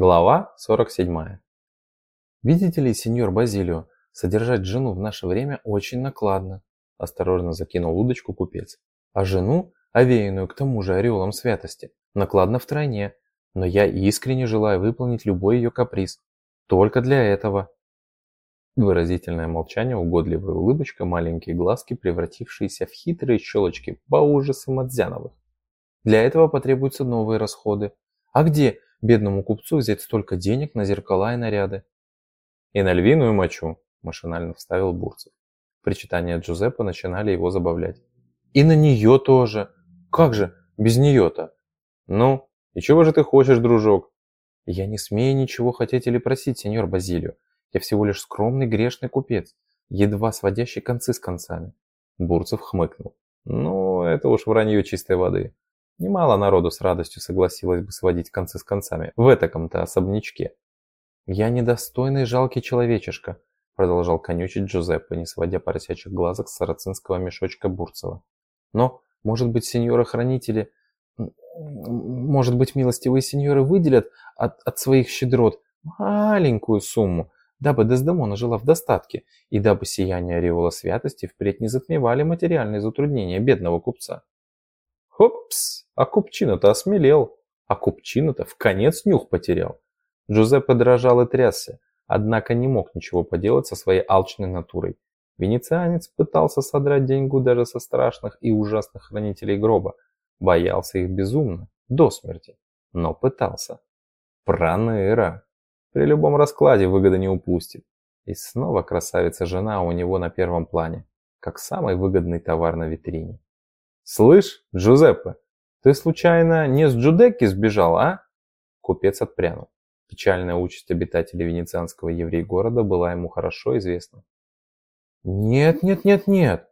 Глава 47. «Видите ли, сеньор Базилио, содержать жену в наше время очень накладно», осторожно закинул удочку купец. «А жену, овеянную к тому же ореолом святости, накладно втройне, но я искренне желаю выполнить любой ее каприз. Только для этого». Выразительное молчание, угодливая улыбочка, маленькие глазки, превратившиеся в хитрые щелочки по ужасам Мадзяновых. Для этого потребуются новые расходы. А где бедному купцу взять столько денег на зеркала и наряды? И на львиную мочу, машинально вставил Бурцев. Причитания Джузеппе начинали его забавлять. И на нее тоже. Как же, без нее-то? Ну, и чего же ты хочешь, дружок? Я не смею ничего хотеть или просить, сеньор Базилио. Я всего лишь скромный грешный купец, едва сводящий концы с концами. Бурцев хмыкнул. Ну, это уж вранье чистой воды. Немало народу с радостью согласилось бы сводить концы с концами в этаком-то особнячке. «Я недостойный жалкий человечишка», продолжал конючить Джузеппе, не сводя поросячьих глазок с сарацинского мешочка Бурцева. «Но, может быть, сеньоры-хранители, может быть, милостивые сеньоры выделят от, от своих щедрот маленькую сумму, дабы Дездемона жила в достатке, и дабы сияние ореола святости впредь не затмевали материальные затруднения бедного купца». «Хопс!» А Купчино-то осмелел, а Купчино-то в конец нюх потерял. Джузеппе дрожал и трясся, однако не мог ничего поделать со своей алчной натурой. Венецианец пытался содрать деньгу даже со страшных и ужасных хранителей гроба, боялся их безумно, до смерти, но пытался. Проныра! При любом раскладе выгоды не упустит. И снова красавица-жена у него на первом плане, как самый выгодный товар на витрине. «Слышь, Джузеппе, ты случайно не с Джудекки сбежал, а? Купец отпрянул. Печальная участь обитателей венецианского еврей-города была ему хорошо известна. «Нет, нет, нет, нет!»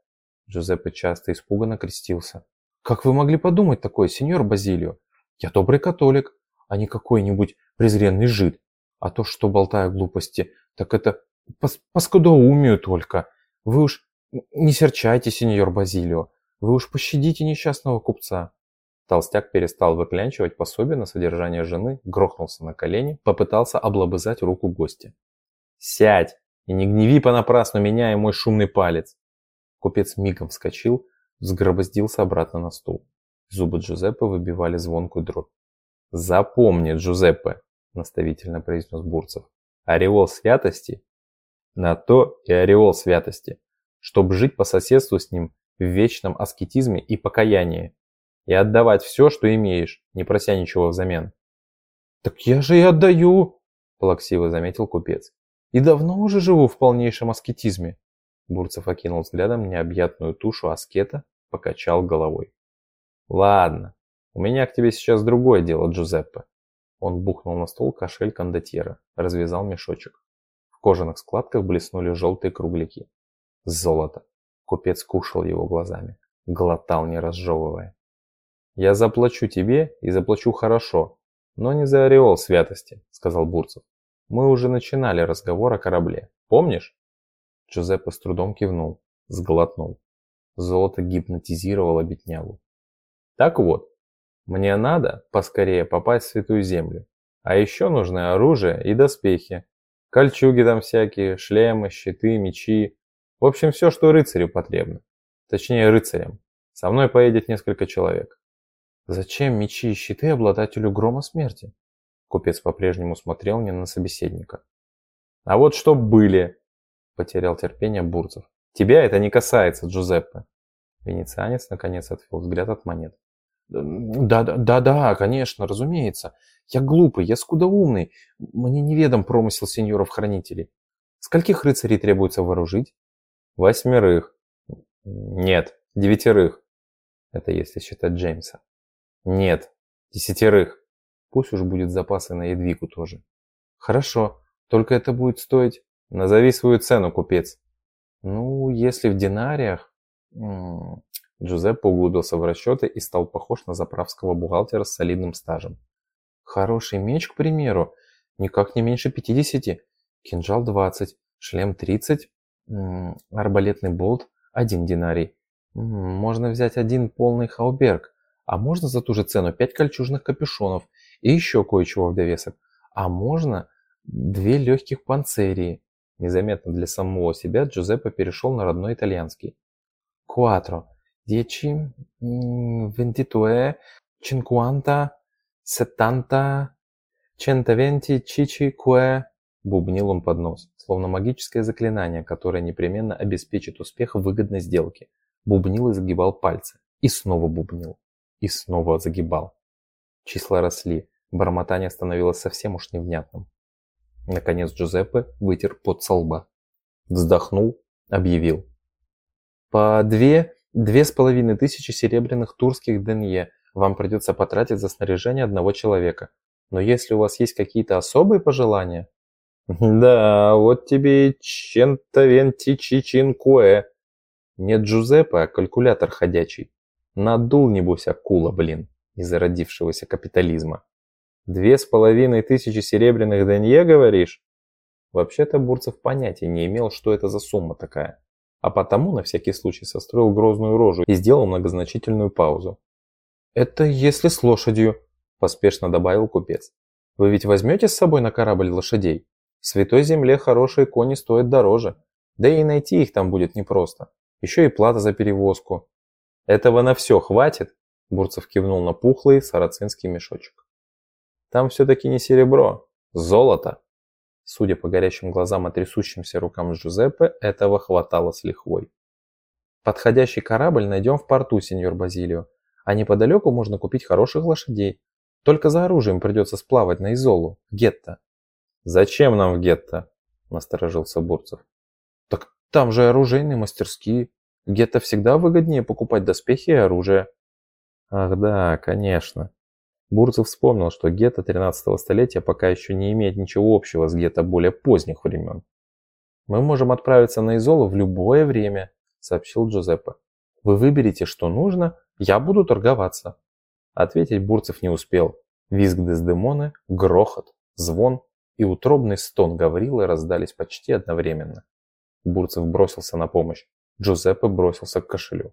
Джузеппе часто испуганно крестился. «Как вы могли подумать такое, сеньор Базилио? Я добрый католик, а не какой-нибудь презренный жид. А то, что болтаю глупости, так это пос паскудоумию только. Вы уж не серчайте, сеньор Базилио, вы уж пощадите несчастного купца. Толстяк перестал выклянчивать пособие на содержание жены, грохнулся на колени, попытался облобызать руку гостя. «Сядь и не гневи понапрасну меня и мой шумный палец!» Купец мигом вскочил, взгробоздился обратно на стул. Зубы Джузеппе выбивали звонкую дробь. «Запомни, Джузеппе!» – наставительно произнес Бурцев. «Ореол святости на то и ореол святости, чтобы жить по соседству с ним в вечном аскетизме и покаянии и отдавать все, что имеешь, не прося ничего взамен. «Так я же и отдаю!» – плаксиво заметил купец. «И давно уже живу в полнейшем аскетизме!» Бурцев окинул взглядом необъятную тушу аскета, покачал головой. «Ладно, у меня к тебе сейчас другое дело, Джузеппе». Он бухнул на стол кошель кондотьера, развязал мешочек. В кожаных складках блеснули желтые кругляки. Золото. Купец кушал его глазами, глотал не разжевывая. «Я заплачу тебе и заплачу хорошо, но не за ореол святости», — сказал Бурцев. «Мы уже начинали разговор о корабле. Помнишь?» Джузеппе с трудом кивнул, сглотнул. Золото гипнотизировало беднягу. «Так вот, мне надо поскорее попасть в Святую Землю. А еще нужны оружие и доспехи. Кольчуги там всякие, шлемы, щиты, мечи. В общем, все, что рыцарю потребно. Точнее, рыцарям. Со мной поедет несколько человек. Зачем мечи и щиты обладателю грома смерти? Купец по-прежнему смотрел не на собеседника. А вот что были, потерял терпение Бурцев. Тебя это не касается, Джузеппе. Венецианец наконец отвел взгляд от монет. Да, да, да, да, конечно, разумеется. Я глупый, я скудоумный. Мне неведом промысел сеньоров-хранителей. Скольких рыцарей требуется вооружить? Восьмерых. Нет, девятерых. Это если считать Джеймса. Нет, десятерых. Пусть уж будет запасы на Едвигу тоже. Хорошо, только это будет стоить... Назови свою цену, купец. Ну, если в динариях... Джузеппе углубился в расчеты и стал похож на заправского бухгалтера с солидным стажем. Хороший меч, к примеру, никак не меньше 50, кинжал 20, шлем 30, арбалетный болт 1 динарий. Можно взять один полный хауберг, а можно за ту же цену 5 кольчужных капюшонов и еще кое-чего в довесок. А можно две легких панцерии. Незаметно для самого себя Джузеппе перешел на родной итальянский. Quattro, dieci, ventidue, cinquanta, settanta, centoventi, cinque, бубнил он под нос, словно магическое заклинание, которое непременно обеспечит успех выгодной сделки. Бубнил и загибал пальцы. И снова бубнил. И снова загибал. Числа росли. Бормотание становилось совсем уж невнятным. Наконец Джузеппе вытер пот со лба. Вздохнул, объявил. По две, две с половиной тысячи серебряных турских денье вам придется потратить за снаряжение одного человека. Но если у вас есть какие-то особые пожелания... Да, вот тебе и чентовентичичинкуэ. Не Джузеппе, а калькулятор ходячий. Надул, небось, акула, блин, из-за родившегося капитализма. Две с половиной тысячи серебряных денье, говоришь? Вообще-то Бурцев понятия не имел, что это за сумма такая. А потому на всякий случай состроил грозную рожу и сделал многозначительную паузу. «Это если с лошадью», – поспешно добавил купец. «Вы ведь возьмете с собой на корабль лошадей? В Святой Земле хорошие кони стоят дороже, да и найти их там будет непросто. Еще и плата за перевозку». «Этого на все хватит?» – Бурцев кивнул на пухлый сарацинский мешочек. Там все-таки не серебро, золото. Судя по горящим глазам и трясущимся рукам Джузеппе, этого хватало с лихвой. Подходящий корабль найдем в порту, сеньор Базилио, а неподалеку можно купить хороших лошадей. Только за оружием придется сплавать на Изолу, гетто. «Зачем нам в гетто?» – насторожился Бурцев. «Так там же оружейные мастерские. Гетто всегда выгоднее покупать доспехи и оружие». «Ах да, конечно. Бурцев вспомнил, что гетто 13 столетия пока еще не имеет ничего общего с гетто более поздних времен. «Мы можем отправиться на Изолу в любое время», — сообщил Джузеппе. «Вы выберете, что нужно, я буду торговаться». Ответить Бурцев не успел. Визг Дездемоны, грохот, звон и утробный стон Гаврилы раздались почти одновременно. Бурцев бросился на помощь. Джузеппе бросился к кошелю.